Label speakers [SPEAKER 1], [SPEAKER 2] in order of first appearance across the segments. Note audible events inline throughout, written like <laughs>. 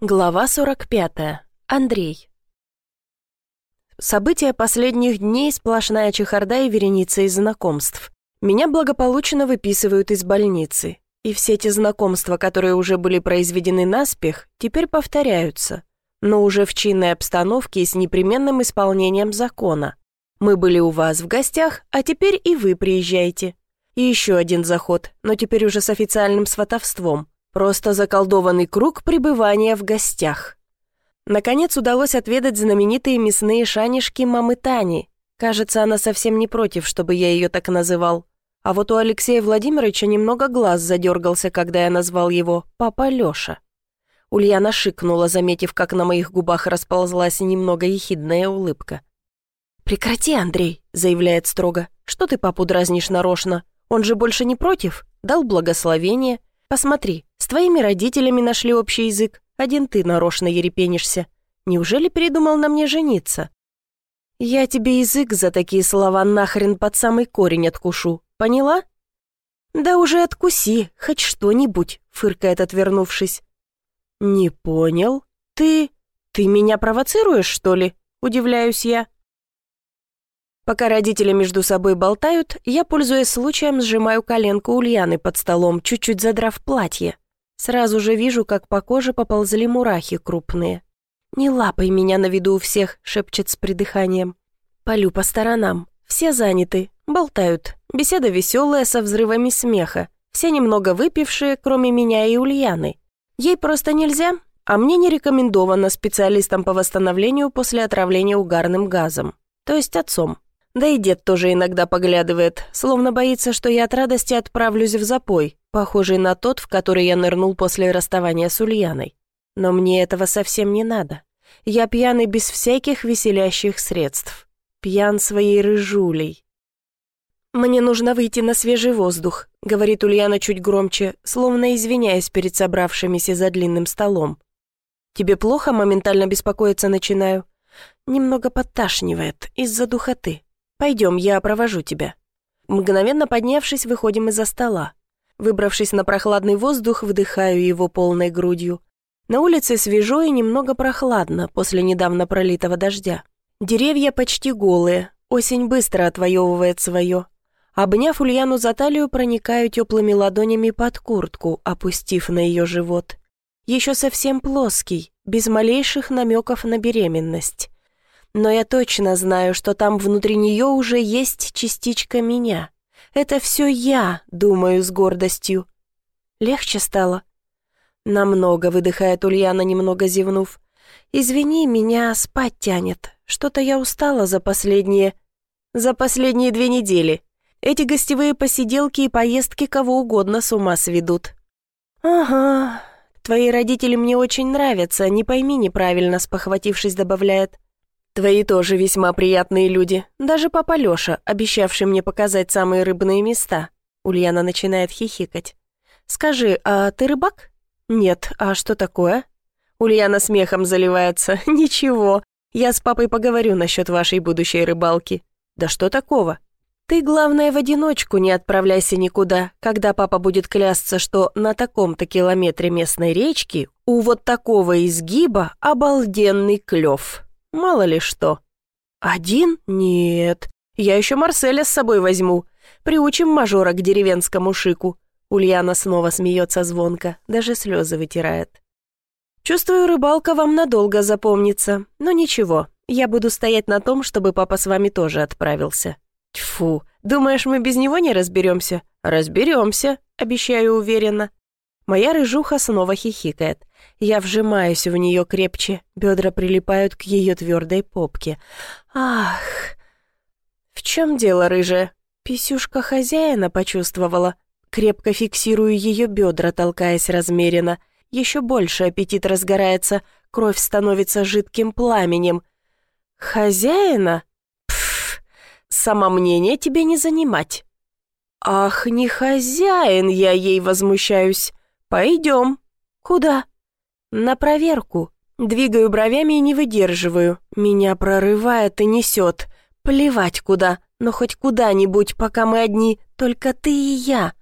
[SPEAKER 1] Глава 45. Андрей. События последних дней – сплошная чехарда и вереница из знакомств. Меня благополучно выписывают из больницы. И все те знакомства, которые уже были произведены наспех, теперь повторяются. Но уже в чинной обстановке и с непременным исполнением закона. Мы были у вас в гостях, а теперь и вы приезжайте. И еще один заход, но теперь уже с официальным сватовством – Просто заколдованный круг пребывания в гостях. Наконец удалось отведать знаменитые мясные шанишки мамы Тани. Кажется, она совсем не против, чтобы я ее так называл. А вот у Алексея Владимировича немного глаз задергался, когда я назвал его «папа Леша». Ульяна шикнула, заметив, как на моих губах расползлась немного ехидная улыбка. «Прекрати, Андрей», — заявляет строго. «Что ты папу дразнишь нарочно? Он же больше не против? Дал благословение. Посмотри, с твоими родителями нашли общий язык. Один ты нарочно ерепенишься. Неужели передумал на мне жениться? Я тебе язык за такие слова нахрен под самый корень откушу. Поняла? Да уже откуси, хоть что-нибудь, фыркает, отвернувшись. Не понял. Ты... ты меня провоцируешь, что ли? Удивляюсь я. Пока родители между собой болтают, я, пользуясь случаем, сжимаю коленку Ульяны под столом, чуть-чуть задрав платье. Сразу же вижу, как по коже поползли мурахи крупные. «Не лапай меня на виду у всех», — шепчет с придыханием. Полю по сторонам. Все заняты, болтают. Беседа веселая, со взрывами смеха. Все немного выпившие, кроме меня и Ульяны. Ей просто нельзя, а мне не рекомендовано специалистам по восстановлению после отравления угарным газом. То есть отцом. Да и дед тоже иногда поглядывает, словно боится, что я от радости отправлюсь в запой, похожий на тот, в который я нырнул после расставания с Ульяной. Но мне этого совсем не надо. Я пьяный без всяких веселящих средств. Пьян своей рыжулей. «Мне нужно выйти на свежий воздух», — говорит Ульяна чуть громче, словно извиняясь перед собравшимися за длинным столом. «Тебе плохо?» — моментально беспокоиться начинаю. Немного подташнивает из-за духоты. «Пойдем, я провожу тебя». Мгновенно поднявшись, выходим из-за стола. Выбравшись на прохладный воздух, вдыхаю его полной грудью. На улице свежо и немного прохладно после недавно пролитого дождя. Деревья почти голые, осень быстро отвоевывает свое. Обняв Ульяну за талию, проникаю теплыми ладонями под куртку, опустив на ее живот. Еще совсем плоский, без малейших намеков на беременность но я точно знаю, что там внутри нее уже есть частичка меня. Это все я, думаю с гордостью. Легче стало? Намного, выдыхает Ульяна, немного зевнув. Извини, меня спать тянет. Что-то я устала за последние... За последние две недели. Эти гостевые посиделки и поездки кого угодно с ума сведут. Ага, твои родители мне очень нравятся, не пойми неправильно, спохватившись, добавляет. Твои тоже весьма приятные люди. Даже папа Лёша, обещавший мне показать самые рыбные места. Ульяна начинает хихикать. Скажи, а ты рыбак? Нет, а что такое? Ульяна смехом заливается. <laughs> Ничего, я с папой поговорю насчет вашей будущей рыбалки. Да что такого? Ты, главное, в одиночку не отправляйся никуда, когда папа будет клясться, что на таком-то километре местной речки у вот такого изгиба обалденный клёв. Мало ли что. Один? Нет. Я еще Марселя с собой возьму. Приучим мажора к деревенскому шику. Ульяна снова смеется звонко, даже слезы вытирает. Чувствую, рыбалка вам надолго запомнится. Но ничего, я буду стоять на том, чтобы папа с вами тоже отправился. Тьфу, думаешь, мы без него не разберемся? Разберемся, обещаю уверенно. Моя рыжуха снова хихикает. Я вжимаюсь в нее крепче, бедра прилипают к ее твердой попке. Ах! В чем дело, рыжая? Писюшка хозяина почувствовала. Крепко фиксирую ее бедра, толкаясь размеренно. Еще больше аппетит разгорается, кровь становится жидким пламенем. Хозяина? Пф, самомнение тебе не занимать. Ах, не хозяин, я ей возмущаюсь. Пойдем. Куда? «На проверку. Двигаю бровями и не выдерживаю. Меня прорывает и несет. Плевать куда, но хоть куда-нибудь, пока мы одни, только ты и я».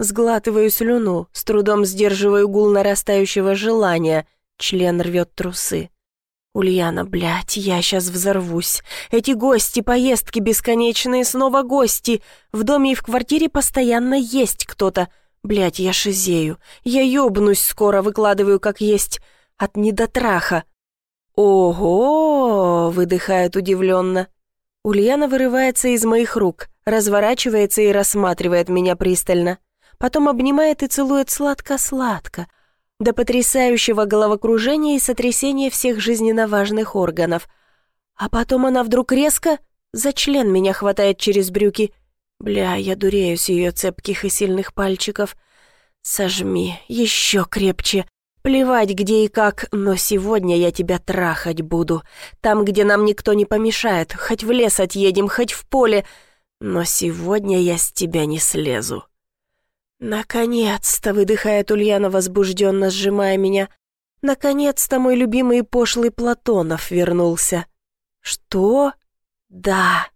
[SPEAKER 1] Сглатываю слюну, с трудом сдерживаю гул нарастающего желания. Член рвет трусы. Ульяна, блядь, я сейчас взорвусь. Эти гости, поездки бесконечные, снова гости. В доме и в квартире постоянно есть кто-то. Блядь, я шизею. Я ёбнусь скоро, выкладываю как есть. От недотраха. «Ого!» — выдыхает удивленно. Ульяна вырывается из моих рук, разворачивается и рассматривает меня пристально. Потом обнимает и целует сладко-сладко, до потрясающего головокружения и сотрясения всех жизненно важных органов. А потом она вдруг резко за член меня хватает через брюки. Бля, я дурею с ее цепких и сильных пальчиков. Сожми, еще крепче. Плевать где и как, но сегодня я тебя трахать буду. Там, где нам никто не помешает, хоть в лес отъедем, хоть в поле. Но сегодня я с тебя не слезу. «Наконец-то!» — выдыхает Ульяна, возбужденно сжимая меня. «Наконец-то мой любимый и пошлый Платонов вернулся!» «Что?» «Да.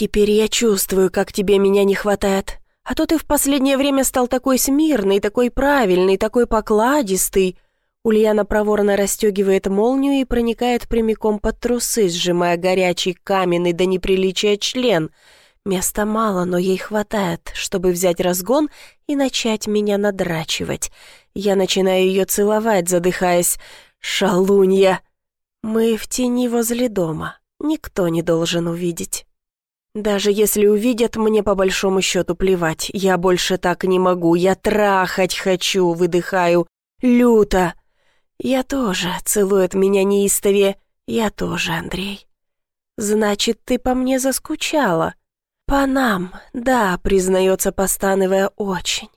[SPEAKER 1] Теперь я чувствую, как тебе меня не хватает. А то ты в последнее время стал такой смирный, такой правильный, такой покладистый». Ульяна проворно расстегивает молнию и проникает прямиком под трусы, сжимая горячий каменный до неприличия член — Места мало, но ей хватает, чтобы взять разгон и начать меня надрачивать. Я начинаю ее целовать, задыхаясь. «Шалунья!» Мы в тени возле дома. Никто не должен увидеть. Даже если увидят, мне по большому счету плевать. Я больше так не могу. Я трахать хочу, выдыхаю. Люто. Я тоже, целует меня неистовее. Я тоже, Андрей. Значит, ты по мне заскучала. «По нам, да», — признается, постановая, очень.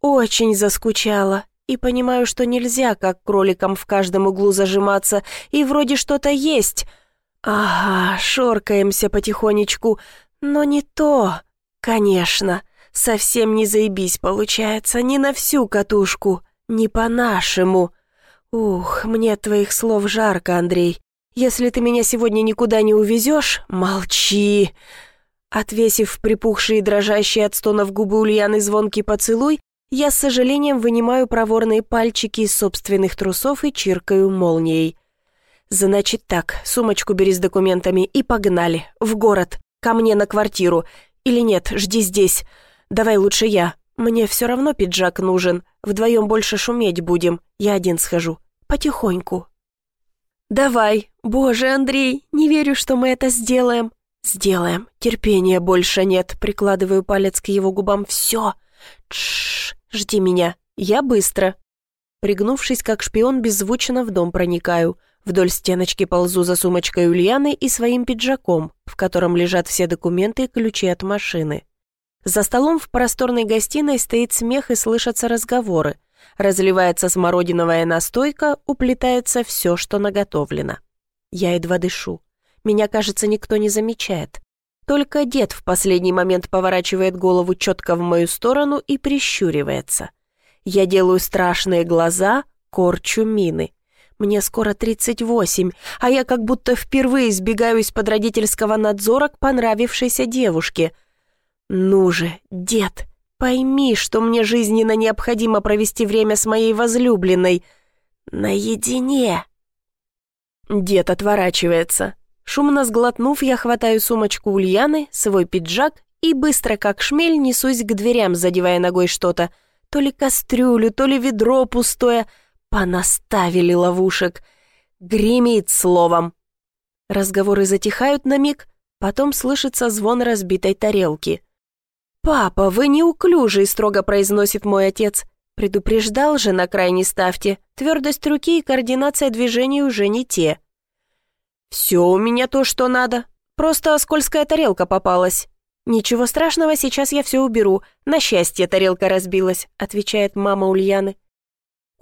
[SPEAKER 1] «Очень заскучала. И понимаю, что нельзя, как кроликам в каждом углу зажиматься, и вроде что-то есть. Ага, шоркаемся потихонечку, но не то. Конечно, совсем не заебись получается, не на всю катушку, не по-нашему. Ух, мне твоих слов жарко, Андрей. Если ты меня сегодня никуда не увезешь, молчи. Отвесив припухшие и дрожащие от стонов губы Ульяны звонкий поцелуй, я с сожалением вынимаю проворные пальчики из собственных трусов и чиркаю молнией. «Значит так, сумочку бери с документами и погнали. В город. Ко мне на квартиру. Или нет, жди здесь. Давай лучше я. Мне все равно пиджак нужен. Вдвоем больше шуметь будем. Я один схожу. Потихоньку». «Давай. Боже, Андрей, не верю, что мы это сделаем. «Сделаем. Терпения больше нет». Прикладываю палец к его губам. «Все. Тш, жди меня. Я быстро». Пригнувшись, как шпион, беззвучно в дом проникаю. Вдоль стеночки ползу за сумочкой Ульяны и своим пиджаком, в котором лежат все документы и ключи от машины. За столом в просторной гостиной стоит смех и слышатся разговоры. Разливается смородиновая настойка, уплетается все, что наготовлено. Я едва дышу. Меня, кажется, никто не замечает. Только дед в последний момент поворачивает голову четко в мою сторону и прищуривается. Я делаю страшные глаза, корчу мины. Мне скоро 38, а я как будто впервые избегаю из-под родительского надзора к понравившейся девушке. Ну же, дед, пойми, что мне жизненно необходимо провести время с моей возлюбленной. Наедине. Дед отворачивается. Шумно сглотнув, я хватаю сумочку Ульяны, свой пиджак и быстро, как шмель, несусь к дверям, задевая ногой что-то. То ли кастрюлю, то ли ведро пустое. Понаставили ловушек. Гремит словом. Разговоры затихают на миг, потом слышится звон разбитой тарелки. «Папа, вы неуклюжий», — строго произносит мой отец. Предупреждал же на крайней ставьте. Твердость руки и координация движений уже не те. «Все у меня то, что надо. Просто скользкая тарелка попалась». «Ничего страшного, сейчас я все уберу. На счастье тарелка разбилась», — отвечает мама Ульяны.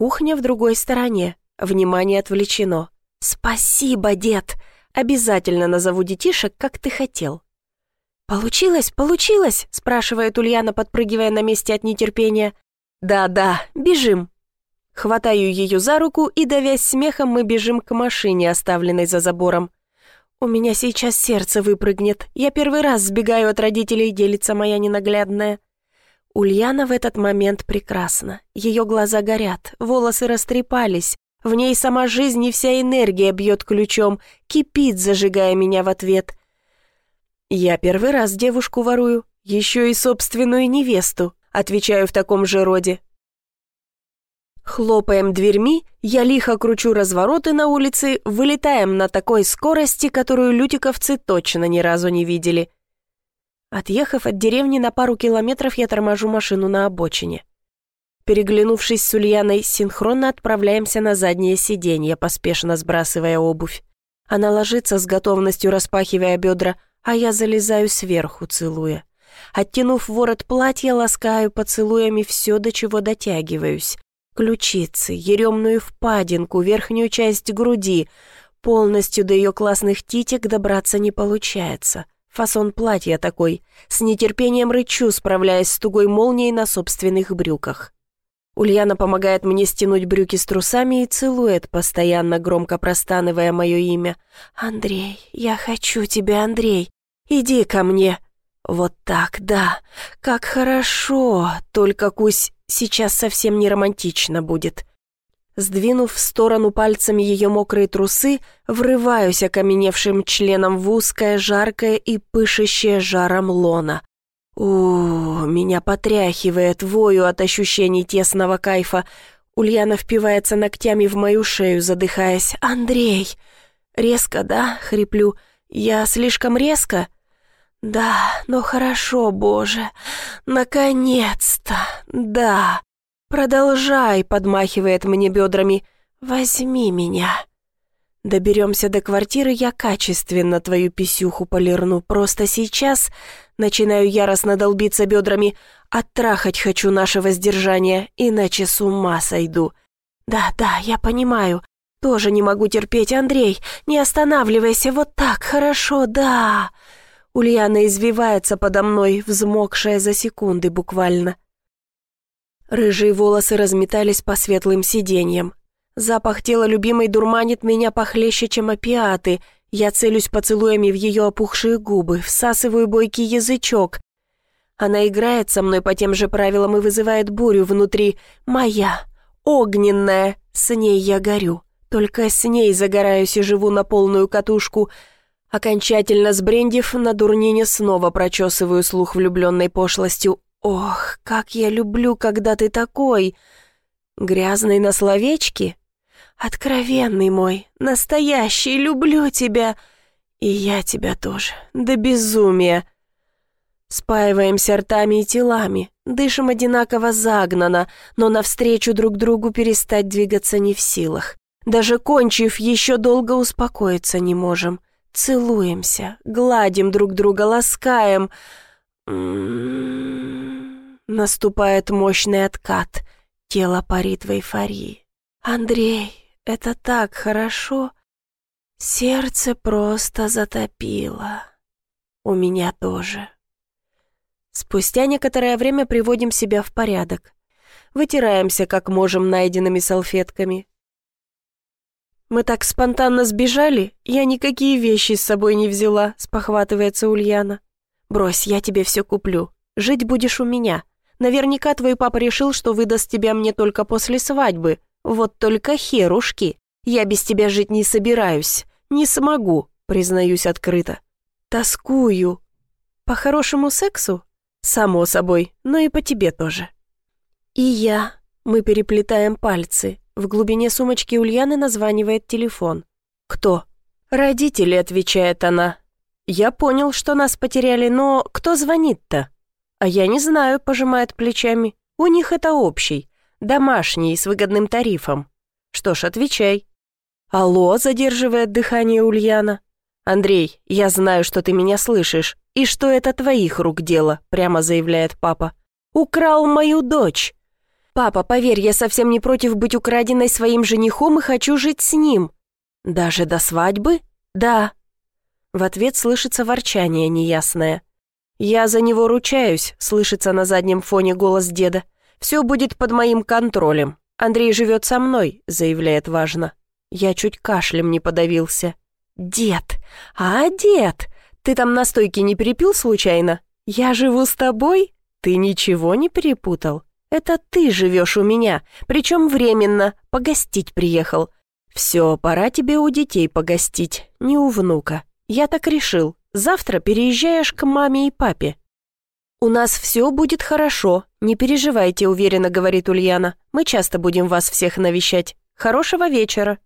[SPEAKER 1] Кухня в другой стороне. Внимание отвлечено. «Спасибо, дед. Обязательно назову детишек, как ты хотел». «Получилось, получилось?» — спрашивает Ульяна, подпрыгивая на месте от нетерпения. «Да-да, бежим». Хватаю ее за руку и, давясь смехом, мы бежим к машине, оставленной за забором. «У меня сейчас сердце выпрыгнет. Я первый раз сбегаю от родителей, делится моя ненаглядная». Ульяна в этот момент прекрасна. Ее глаза горят, волосы растрепались, В ней сама жизнь и вся энергия бьет ключом, кипит, зажигая меня в ответ. Я первый раз девушку ворую, еще и собственную невесту, отвечаю в таком же роде. Хлопаем дверьми, я лихо кручу развороты на улице, вылетаем на такой скорости, которую лютиковцы точно ни разу не видели. Отъехав от деревни на пару километров, я торможу машину на обочине. Переглянувшись с Ульяной, синхронно отправляемся на заднее сиденье, поспешно сбрасывая обувь. Она ложится с готовностью, распахивая бедра, а я залезаю сверху, целуя. Оттянув ворот платья, ласкаю поцелуями все, до чего дотягиваюсь. Ключицы, еремную впадинку, верхнюю часть груди. Полностью до ее классных титик добраться не получается. Фасон платья такой. С нетерпением рычу, справляясь с тугой молнией на собственных брюках. Ульяна помогает мне стянуть брюки с трусами и целует, постоянно громко простанывая мое имя. «Андрей, я хочу тебя, Андрей. Иди ко мне». «Вот так, да. Как хорошо. Только, Кусь, сейчас совсем не романтично будет». Сдвинув в сторону пальцами ее мокрые трусы, врываюсь окаменевшим членом в узкое, жаркое и пышущее жаром лона. У, меня потряхивает, вою от ощущений тесного кайфа. Ульяна впивается ногтями в мою шею, задыхаясь. «Андрей!» «Резко, да?» — хриплю. «Я слишком резко?» «Да, но хорошо, Боже! Наконец-то! Да! Продолжай!» — подмахивает мне бедрами. «Возьми меня!» Доберемся до квартиры, я качественно твою писюху полирну. Просто сейчас начинаю яростно долбиться бедрами. Оттрахать хочу наше воздержание, иначе с ума сойду. Да, да, я понимаю. Тоже не могу терпеть, Андрей. Не останавливайся, вот так, хорошо, да. Ульяна извивается подо мной, взмокшая за секунды буквально. Рыжие волосы разметались по светлым сиденьям. Запах тела любимой дурманит меня похлеще, чем опиаты. Я целюсь поцелуями в ее опухшие губы, всасываю бойкий язычок. Она играет со мной по тем же правилам и вызывает бурю внутри. Моя, огненная, с ней я горю. Только с ней загораюсь и живу на полную катушку. Окончательно сбрендив, на дурнине снова прочесываю слух влюбленной пошлостью. «Ох, как я люблю, когда ты такой!» «Грязный на словечки?» «Откровенный мой, настоящий, люблю тебя!» «И я тебя тоже, до безумия!» Спаиваемся ртами и телами, дышим одинаково загнано, но навстречу друг другу перестать двигаться не в силах. Даже кончив, еще долго успокоиться не можем. Целуемся, гладим друг друга, ласкаем. М-м-м. Наступает мощный откат. Тело парит в эйфории. «Андрей, это так хорошо. Сердце просто затопило. У меня тоже. Спустя некоторое время приводим себя в порядок. Вытираемся как можем найденными салфетками. «Мы так спонтанно сбежали, я никакие вещи с собой не взяла», — спохватывается Ульяна. «Брось, я тебе все куплю. Жить будешь у меня. Наверняка твой папа решил, что выдаст тебя мне только после свадьбы. Вот только херушки. Я без тебя жить не собираюсь. Не смогу, признаюсь открыто. Тоскую. По хорошему сексу? Само собой, но и по тебе тоже. И я. Мы переплетаем пальцы. В глубине сумочки Ульяны названивает телефон. «Кто?» «Родители», — отвечает она. «Я понял, что нас потеряли, но кто звонит-то?» «А я не знаю», — пожимает плечами. «У них это общий. Домашний, с выгодным тарифом. Что ж, отвечай. Алло, задерживает дыхание Ульяна. Андрей, я знаю, что ты меня слышишь, и что это твоих рук дело, прямо заявляет папа. Украл мою дочь. Папа, поверь, я совсем не против быть украденной своим женихом и хочу жить с ним. Даже до свадьбы? Да. В ответ слышится ворчание неясное. «Я за него ручаюсь», — слышится на заднем фоне голос деда. «Все будет под моим контролем. Андрей живет со мной», — заявляет важно. Я чуть кашлем не подавился. «Дед! А, дед! Ты там настойки не перепил случайно? Я живу с тобой? Ты ничего не перепутал? Это ты живешь у меня, причем временно, погостить приехал. Все, пора тебе у детей погостить, не у внука. Я так решил. Завтра переезжаешь к маме и папе. «У нас все будет хорошо, не переживайте», — уверенно говорит Ульяна. «Мы часто будем вас всех навещать. Хорошего вечера».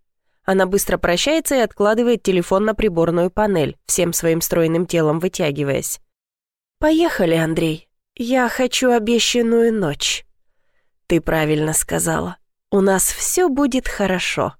[SPEAKER 1] Она быстро прощается и откладывает телефон на приборную панель, всем своим стройным телом вытягиваясь. «Поехали, Андрей. Я хочу обещанную ночь». «Ты правильно сказала. У нас все будет хорошо».